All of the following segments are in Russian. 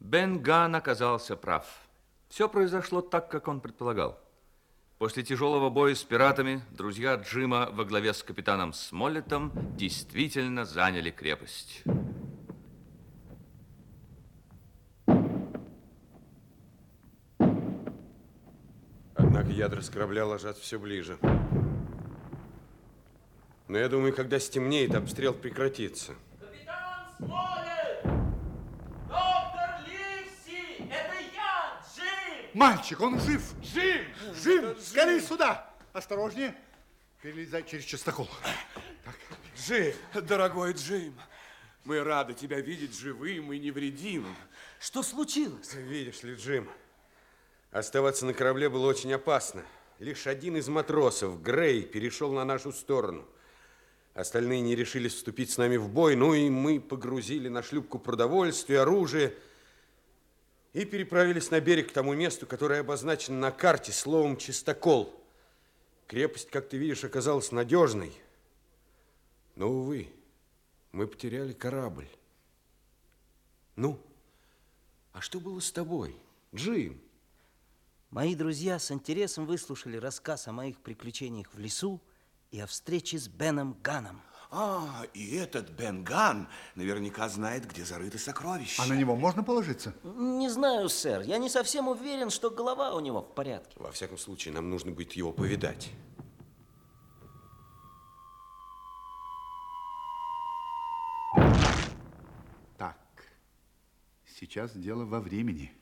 Бен Ган оказался прав. Все произошло так, как он предполагал. После тяжелого боя с пиратами друзья Джима во главе с капитаном Смоллетом действительно заняли крепость. Однако ядра с корабля ложат все ближе. Но я думаю, когда стемнеет, обстрел прекратится. Капитан Смолет! Доктор Ливси! Это я, Джим! Мальчик, он жив! Джим! Жив! Скорее сюда! Осторожнее! Перелезай через частокол. Джим, дорогой Джим, мы рады тебя видеть живым и невредимым. Что случилось? Видишь ли, Джим, оставаться на корабле было очень опасно. Лишь один из матросов, Грей, перешел на нашу сторону. Остальные не решились вступить с нами в бой, ну и мы погрузили на шлюпку продовольствие, оружие и переправились на берег к тому месту, которое обозначено на карте словом «Чистокол». Крепость, как ты видишь, оказалась надежной. Но, увы, мы потеряли корабль. Ну, а что было с тобой, Джим? Мои друзья с интересом выслушали рассказ о моих приключениях в лесу и о встрече с Беном Ганом. А, и этот Бен Ган наверняка знает, где зарыты сокровища. А на него можно положиться? Не знаю, сэр. Я не совсем уверен, что голова у него в порядке. Во всяком случае, нам нужно будет его повидать. Так, сейчас дело во времени.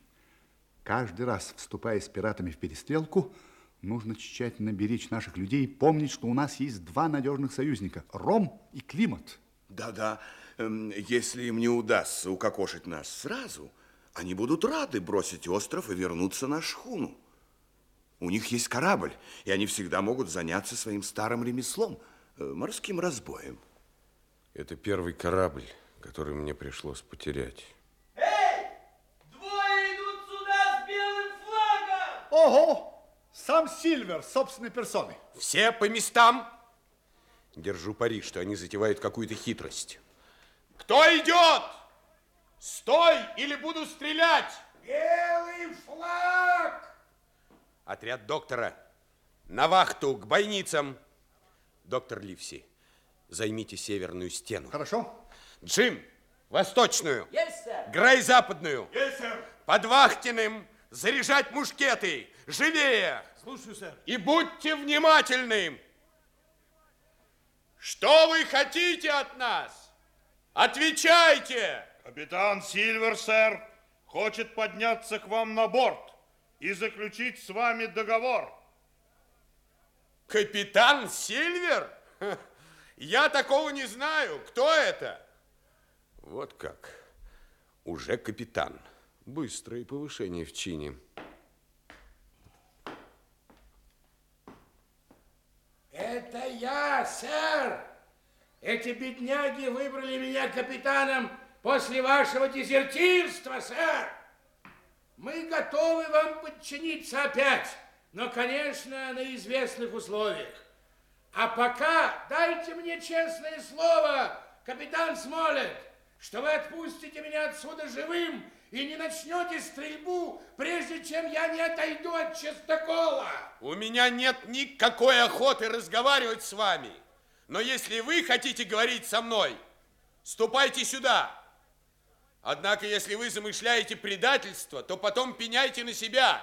Каждый раз, вступая с пиратами в перестрелку, нужно тщательно беречь наших людей и помнить, что у нас есть два надежных союзника – Ром и Климат. Да-да, эм, если им не удастся укокошить нас сразу, они будут рады бросить остров и вернуться на шхуну. У них есть корабль, и они всегда могут заняться своим старым ремеслом, э, морским разбоем. Это первый корабль, который мне пришлось потерять. Сам Сильвер, собственной персоной. Все по местам. Держу пари, что они затевают какую-то хитрость. Кто идет? Стой, или буду стрелять! Белый флаг! Отряд доктора. На вахту, к бойницам. Доктор Ливси, займите северную стену. Хорошо? Джим, восточную. Есть, сэр! Грей, западную. Есть, сэр. Под Вахтиным заряжать мушкеты. Живее! Слушаю, сэр. И будьте внимательны. Что вы хотите от нас? Отвечайте! Капитан Сильвер, сэр, хочет подняться к вам на борт и заключить с вами договор. Капитан Сильвер? Я такого не знаю. Кто это? Вот как. Уже капитан. Быстрое повышение в чине. Это я, сэр. Эти бедняги выбрали меня капитаном после вашего дезертирства, сэр. Мы готовы вам подчиниться опять, но, конечно, на известных условиях. А пока дайте мне честное слово, капитан Смолет, что вы отпустите меня отсюда живым и не начнете стрельбу, прежде чем я не отойду от частокола. У меня нет никакой охоты разговаривать с вами. Но если вы хотите говорить со мной, ступайте сюда. Однако, если вы замышляете предательство, то потом пеняйте на себя.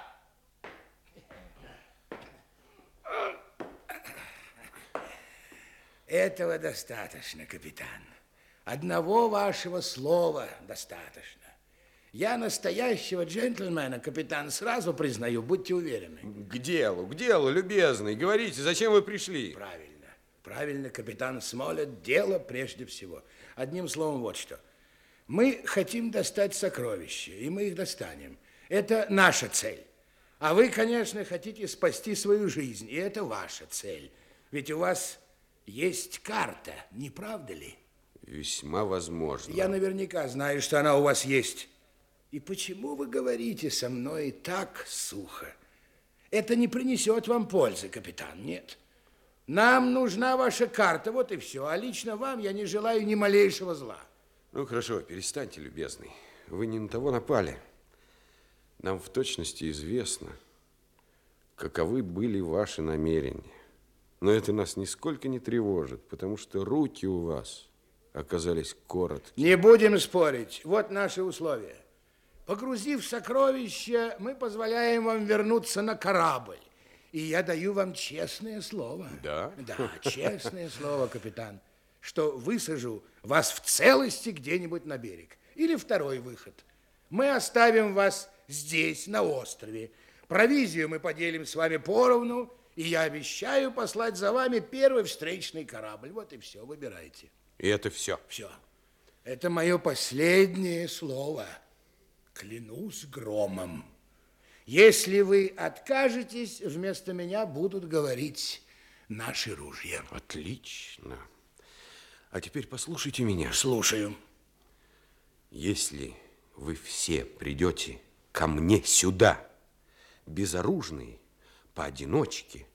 Этого достаточно, капитан. Одного вашего слова достаточно. Я настоящего джентльмена, капитан, сразу признаю, будьте уверены. К делу, к делу, любезный. Говорите, зачем вы пришли? Правильно, правильно, капитан Смолет, дело прежде всего. Одним словом, вот что. Мы хотим достать сокровища, и мы их достанем. Это наша цель. А вы, конечно, хотите спасти свою жизнь, и это ваша цель. Ведь у вас есть карта, не правда ли? Весьма возможно. Я наверняка знаю, что она у вас есть. И почему вы говорите со мной так сухо? Это не принесет вам пользы, капитан, нет. Нам нужна ваша карта, вот и все. А лично вам я не желаю ни малейшего зла. Ну, хорошо, перестаньте, любезный. вы не на того напали. Нам в точности известно, каковы были ваши намерения. Но это нас нисколько не тревожит, потому что руки у вас оказались короткие. Не будем спорить. Вот наши условия. Погрузив сокровища, мы позволяем вам вернуться на корабль. И я даю вам честное слово. Да? Да, честное слово, капитан, что высажу вас в целости где-нибудь на берег. Или второй выход. Мы оставим вас здесь, на острове. Провизию мы поделим с вами поровну, и я обещаю послать за вами первый встречный корабль. Вот и все, выбирайте. И это все. Все. Это мое последнее слово. Клянусь громом. Если вы откажетесь, вместо меня будут говорить наши ружья. Отлично. А теперь послушайте меня. Слушаю. Если вы все придете ко мне сюда, безоружные, поодиночке,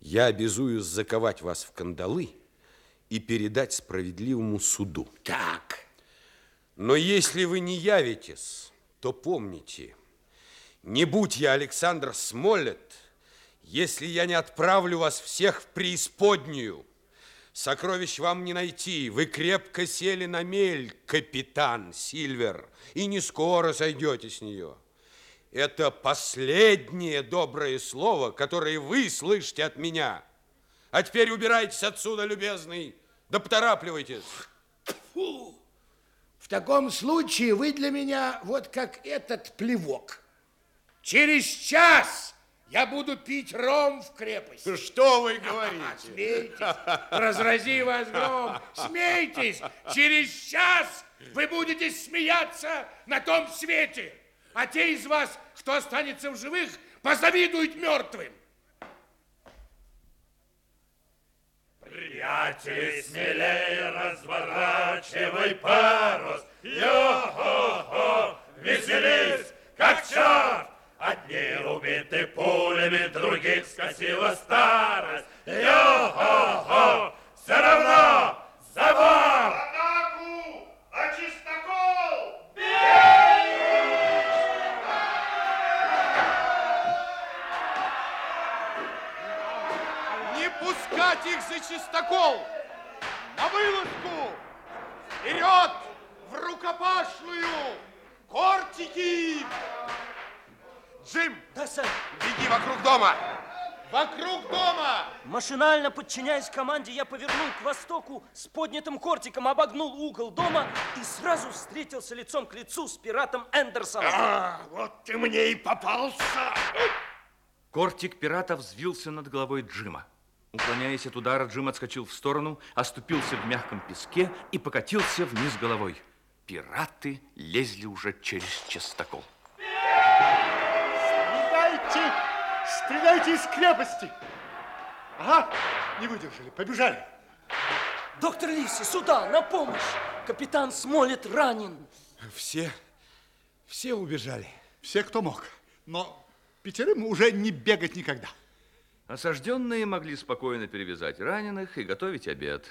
я обязуюсь заковать вас в кандалы и передать справедливому суду. Так. Но если вы не явитесь, то помните, не будь я Александр Смолет, если я не отправлю вас всех в преисподнюю, сокровищ вам не найти. Вы крепко сели на мель, капитан Сильвер, и не скоро сойдете с нее. Это последнее доброе слово, которое вы слышите от меня. А теперь убирайтесь отсюда, любезный, да поторапливайтесь. В таком случае вы для меня вот как этот плевок. Через час я буду пить ром в крепости. Что вы говорите? Смейтесь, разрази вас гром, смейтесь. Через час вы будете смеяться на том свете. А те из вас, кто останется в живых, позавидуют мертвым. Приятели, смелее разворачивай парус. Йо-хо-хо, веселись, как черт. Одни убиты пулями, других скосила старость. Йо-хо-хо, все равно Пускать их за чистокол! На вылазку! Вперед! В рукопашную! Кортики! Джим, Да, сэр. беги вокруг дома! Вокруг дома! Машинально подчиняясь команде, я повернул к востоку с поднятым кортиком, обогнул угол дома и сразу встретился лицом к лицу с пиратом Эндерсоном. А, вот ты мне и попался. Кортик пирата взвился над головой Джима. Уклоняясь от удара, Джим отскочил в сторону, оступился в мягком песке и покатился вниз головой. Пираты лезли уже через частокол. Стреляйте! Стреляйте из крепости! Ага, не выдержали, побежали. Доктор Ливси, сюда, на помощь! Капитан Смолет ранен. Все, все убежали. Все, кто мог. Но пятерым уже не бегать никогда. Осажденные могли спокойно перевязать раненых и готовить обед.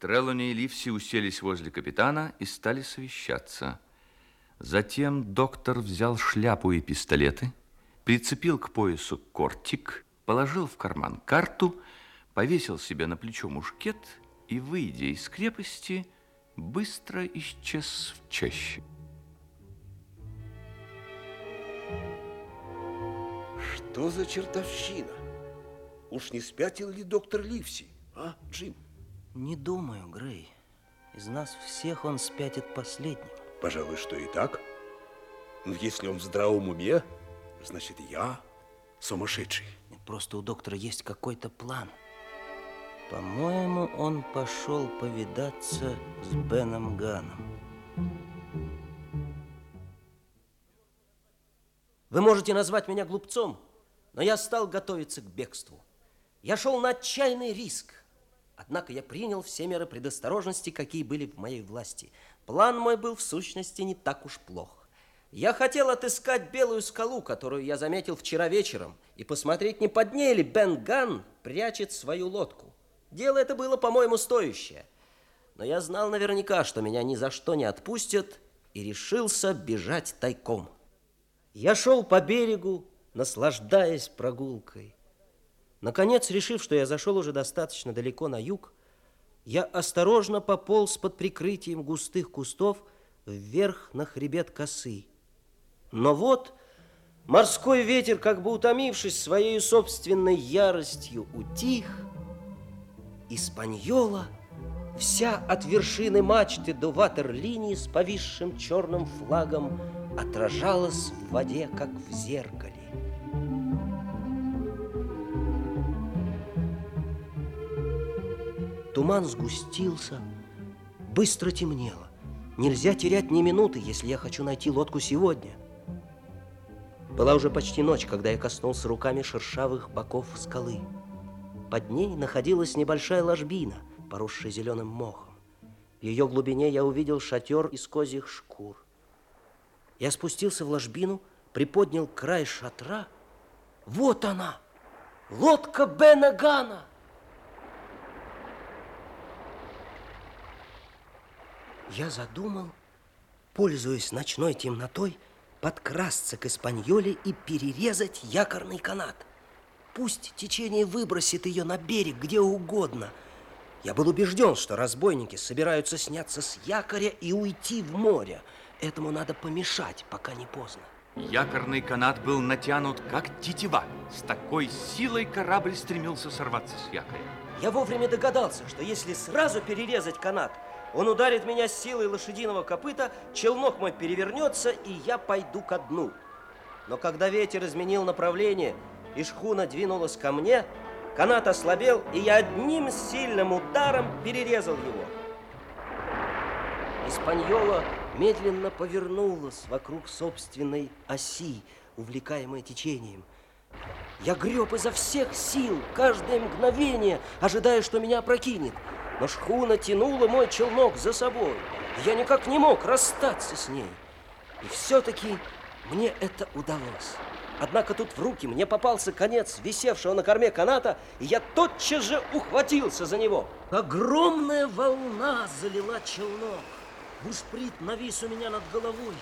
Трелони и Ливси уселись возле капитана и стали совещаться. Затем доктор взял шляпу и пистолеты, прицепил к поясу кортик, положил в карман карту, повесил себе на плечо мушкет и, выйдя из крепости, быстро исчез в чаще. Что за чертовщина? Уж не спятил ли доктор Ливси, а, Джим? Не думаю, Грей. Из нас всех он спятит последним. Пожалуй, что и так. Но если он в здравом уме, значит, я сумасшедший. Нет, Просто у доктора есть какой-то план. По-моему, он пошел повидаться с Беном Ганом. Вы можете назвать меня глупцом, но я стал готовиться к бегству. Я шел на отчаянный риск. Однако я принял все меры предосторожности, какие были в моей власти. План мой был в сущности не так уж плох. Я хотел отыскать белую скалу, которую я заметил вчера вечером, и посмотреть, не под ней ли Бен Ган прячет свою лодку. Дело это было, по-моему, стоящее. Но я знал наверняка, что меня ни за что не отпустят, и решился бежать тайком. Я шел по берегу, наслаждаясь прогулкой. Наконец, решив, что я зашел уже достаточно далеко на юг, я осторожно пополз под прикрытием густых кустов вверх на хребет косы. Но вот морской ветер, как бы утомившись своей собственной яростью, утих, и Спаньола, вся от вершины мачты до ватерлинии с повисшим черным флагом, отражалась в воде, как в зеркале. Туман сгустился, быстро темнело. Нельзя терять ни минуты, если я хочу найти лодку сегодня. Была уже почти ночь, когда я коснулся руками шершавых боков скалы. Под ней находилась небольшая ложбина, поросшая зеленым мохом. В ее глубине я увидел шатер из козьих шкур. Я спустился в ложбину, приподнял край шатра. Вот она, лодка Бена Гана. Я задумал, пользуясь ночной темнотой, подкрасться к Испаньоле и перерезать якорный канат. Пусть течение выбросит ее на берег где угодно. Я был убежден, что разбойники собираются сняться с якоря и уйти в море. Этому надо помешать, пока не поздно. Якорный канат был натянут, как тетива. С такой силой корабль стремился сорваться с якоря. Я вовремя догадался, что если сразу перерезать канат, он ударит меня силой лошадиного копыта, челнок мой перевернется, и я пойду ко дну. Но когда ветер изменил направление, и шхуна двинулась ко мне, канат ослабел, и я одним сильным ударом перерезал его. Испаньола медленно повернулась вокруг собственной оси, увлекаемой течением. Я греб изо всех сил, каждое мгновение, ожидая, что меня опрокинет. Но шхуна тянула мой челнок за собой. Я никак не мог расстаться с ней. И все-таки мне это удалось. Однако тут в руки мне попался конец висевшего на корме каната, и я тотчас же ухватился за него. Огромная волна залила челнок. Бушприт навис у меня над головой.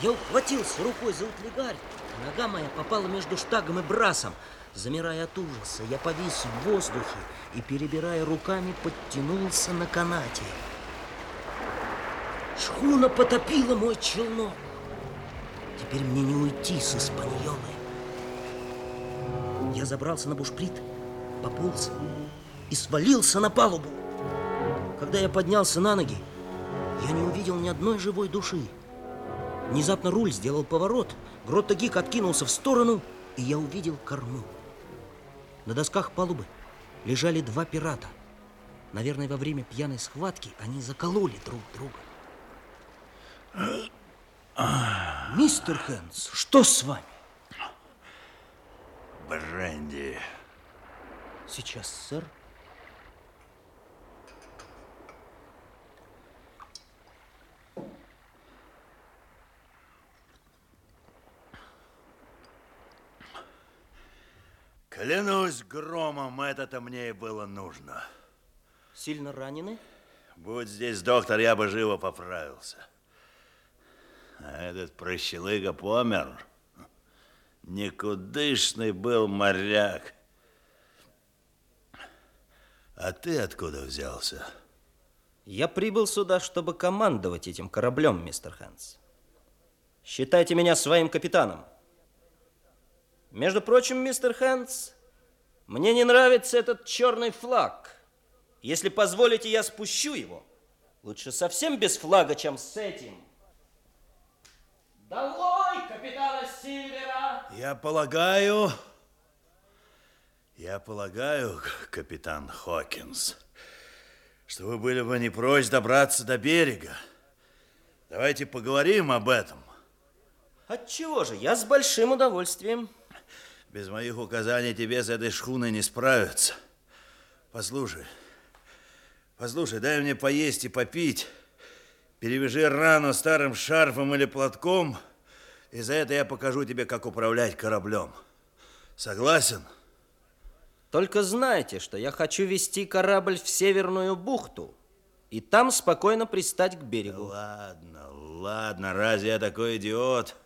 Я ухватился рукой за утлигарь. Нога моя попала между штагом и брасом. Замирая от ужаса, я повис в воздухе и, перебирая руками, подтянулся на канате. Шхуна потопила мой челнок. Теперь мне не уйти с Испаньолы. Я забрался на бушприт, пополз и свалился на палубу. Когда я поднялся на ноги, я не увидел ни одной живой души. Внезапно руль сделал поворот, Гротта Гик откинулся в сторону, и я увидел корму. На досках палубы лежали два пирата. Наверное, во время пьяной схватки они закололи друг друга. Мистер Хэнс, что с вами? Бренди. Сейчас, сэр. Клянусь громом, это-то мне и было нужно. Сильно ранены? Будь здесь доктор, я бы живо поправился. А этот прощелыга помер. Никудышный был моряк. А ты откуда взялся? Я прибыл сюда, чтобы командовать этим кораблем, мистер Хэнс. Считайте меня своим капитаном. Между прочим, мистер Хэнс, мне не нравится этот черный флаг. Если позволите, я спущу его. Лучше совсем без флага, чем с этим. Долой, капитана Сильвера! Я полагаю, я полагаю, капитан Хокинс, что вы были бы не прочь добраться до берега. Давайте поговорим об этом. Отчего же? Я с большим удовольствием. Без моих указаний тебе с этой шхуной не справиться. Послушай, послушай, дай мне поесть и попить. Перевяжи рану старым шарфом или платком, и за это я покажу тебе, как управлять кораблем. Согласен? Только знайте, что я хочу вести корабль в Северную бухту и там спокойно пристать к берегу. Ладно, ладно, разве я такой идиот?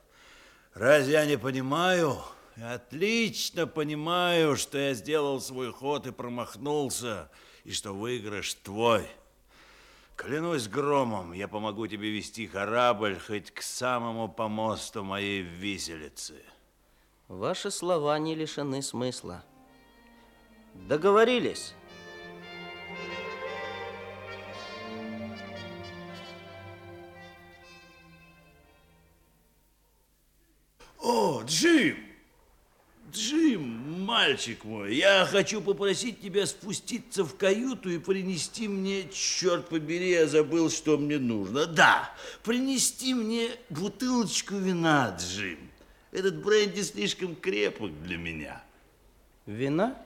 Разве я не понимаю? Отлично понимаю, что я сделал свой ход и промахнулся, и что выигрыш твой. Клянусь громом, я помогу тебе вести корабль хоть к самому помосту моей виселицы. Ваши слова не лишены смысла. Договорились? Мальчик мой, я хочу попросить тебя спуститься в каюту и принести мне, черт побери, я забыл, что мне нужно. Да, принести мне бутылочку вина, Джим. Этот бренди слишком крепок для меня. Вина?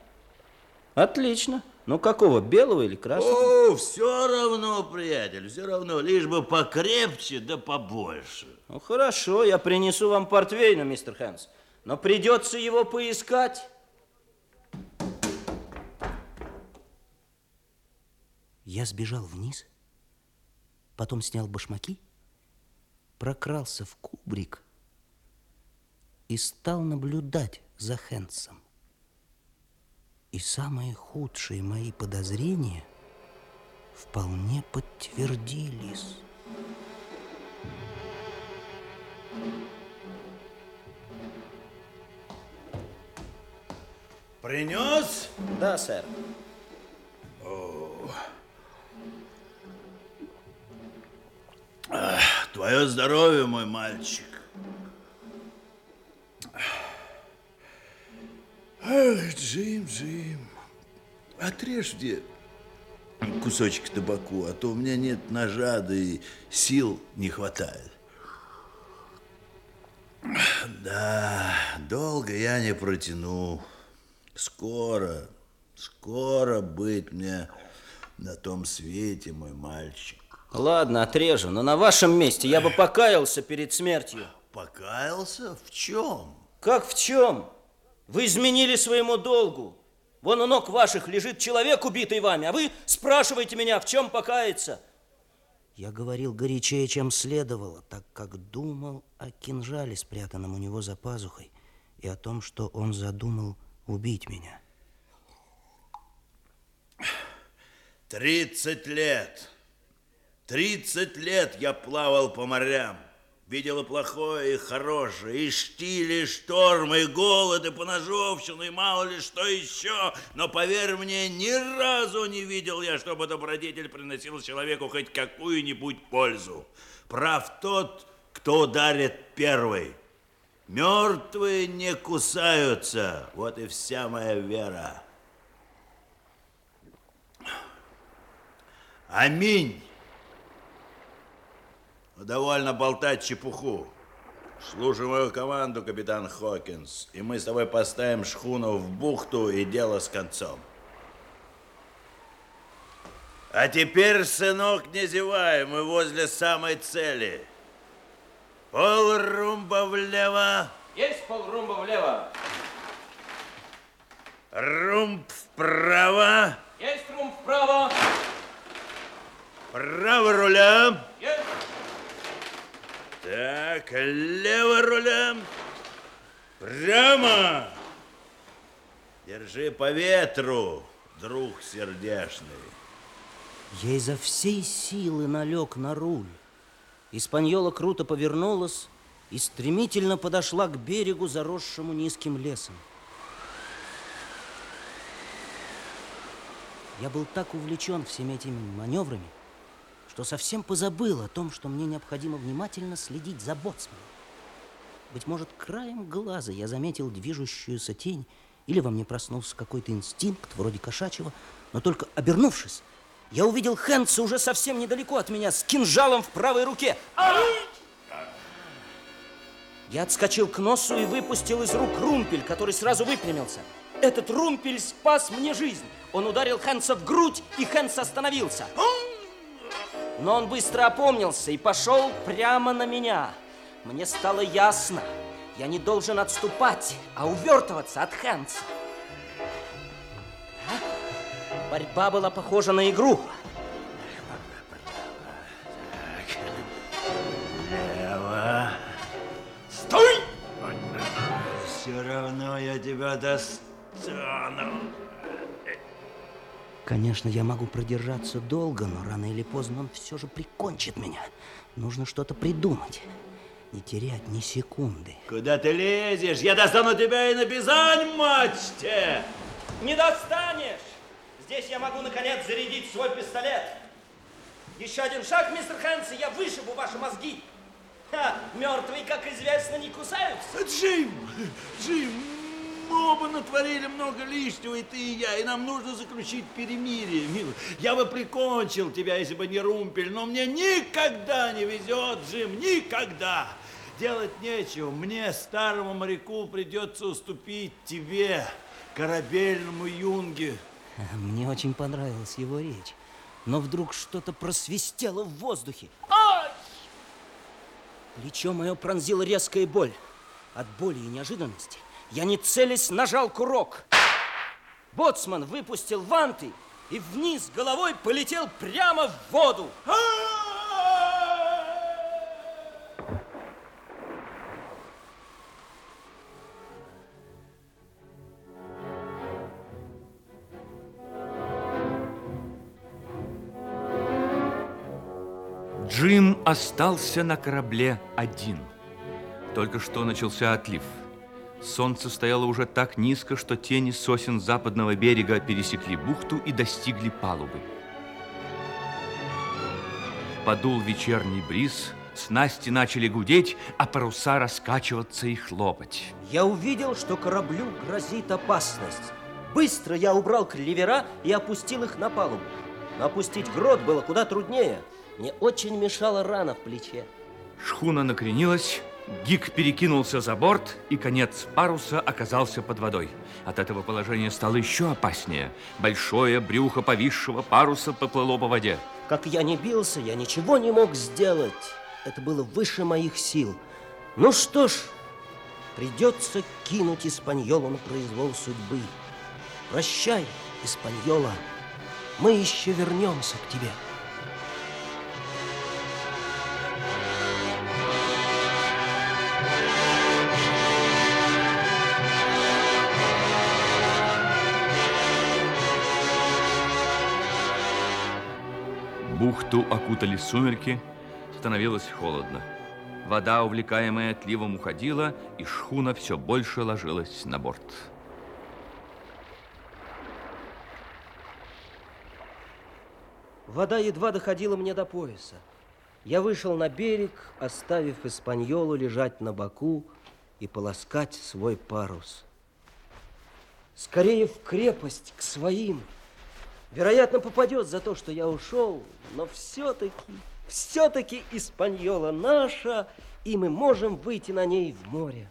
Отлично. Ну какого, белого или красного? О, все равно, приятель, все равно, лишь бы покрепче да побольше. Ну хорошо, я принесу вам портвейна, мистер Хэнс. Но придется его поискать. Я сбежал вниз, потом снял башмаки, прокрался в кубрик и стал наблюдать за Хэнсом. И самые худшие мои подозрения вполне подтвердились. Принес? Да, сэр. Твое здоровье, мой мальчик. Эх, Джим, Джим, отрежь мне кусочек табаку, а то у меня нет ножа, да и сил не хватает. Да, долго я не протяну. Скоро, скоро быть мне на том свете, мой мальчик. Ладно, отрежу, но на вашем месте я бы покаялся перед смертью. Покаялся? В чем? Как в чем? Вы изменили своему долгу. Вон у ног ваших лежит человек, убитый вами, а вы спрашиваете меня, в чем покаяться. Я говорил горячее, чем следовало, так как думал о кинжале, спрятанном у него за пазухой, и о том, что он задумал убить меня. Тридцать лет. Тридцать лет я плавал по морям. Видел и плохое, и хорошее, и штили, и шторм, и голод, и поножовщину, и мало ли что еще. Но, поверь мне, ни разу не видел я, чтобы добродетель приносил человеку хоть какую-нибудь пользу. Прав тот, кто ударит первый. Мертвые не кусаются. Вот и вся моя вера. Аминь. Довольно болтать чепуху. Слушай мою команду, капитан Хокинс, и мы с тобой поставим шхуну в бухту и дело с концом. А теперь, сынок, не зевай, мы возле самой цели. Полрумба влево. Есть полрумба влево. Румб вправо. Есть румб вправо. Право руля. Так, лево руля. Прямо. Держи по ветру, друг сердешный. Я изо всей силы налег на руль. Испаньола круто повернулась и стремительно подошла к берегу, заросшему низким лесом. Я был так увлечен всеми этими маневрами, что совсем позабыл о том, что мне необходимо внимательно следить за боцманом. Быть может, краем глаза я заметил движущуюся тень, или во мне проснулся какой-то инстинкт, вроде кошачьего, но только обернувшись, я увидел Хэнса уже совсем недалеко от меня, с кинжалом в правой руке. Я отскочил к носу и выпустил из рук румпель, который сразу выпрямился. Этот румпель спас мне жизнь. Он ударил Хэнса в грудь, и Хэнс остановился но он быстро опомнился и пошел прямо на меня. Мне стало ясно, я не должен отступать, а увертываться от Хэнса. Борьба была похожа на игру. Лево. Стой! Все равно я тебя достану. Конечно, я могу продержаться долго, но рано или поздно он все же прикончит меня. Нужно что-то придумать. Не терять ни секунды. Куда ты лезешь? Я достану тебя и на Бизань-мачте! Не достанешь! Здесь я могу, наконец, зарядить свой пистолет. Еще один шаг, мистер Хэнси, я вышибу ваши мозги. Ха, мертвые, как известно, не кусаются. Джим! Джим! Мы оба натворили много лишнего, и ты, и я, и нам нужно заключить перемирие, милый. Я бы прикончил тебя, если бы не Румпель, но мне никогда не везет, Джим, никогда. Делать нечего, мне, старому моряку, придется уступить тебе, корабельному юнге. Мне очень понравилась его речь. Но вдруг что-то просвистело в воздухе. Плечо мое пронзила резкая боль. От боли и неожиданности я не целясь нажал курок. Боцман выпустил ванты и вниз головой полетел прямо в воду. Джим остался на корабле один. Только что начался отлив. Солнце стояло уже так низко, что тени сосен западного берега пересекли бухту и достигли палубы. Подул вечерний бриз, снасти начали гудеть, а паруса раскачиваться и хлопать. Я увидел, что кораблю грозит опасность. Быстро я убрал клевера и опустил их на палубу. Но опустить грот было куда труднее. Мне очень мешала рана в плече. Шхуна накренилась, Гик перекинулся за борт, и конец паруса оказался под водой. От этого положения стало еще опаснее. Большое брюхо повисшего паруса поплыло по воде. Как я не бился, я ничего не мог сделать. Это было выше моих сил. Ну что ж, придется кинуть Испаньолу на произвол судьбы. Прощай, Испаньола, мы еще вернемся к тебе. Бухту окутали сумерки, становилось холодно. Вода, увлекаемая отливом, уходила, и шхуна все больше ложилась на борт. Вода едва доходила мне до пояса. Я вышел на берег, оставив Испаньолу лежать на боку и полоскать свой парус. Скорее в крепость, к своим. Вероятно, попадет за то, что я ушел, но все-таки, все-таки Испаньола наша, и мы можем выйти на ней в море.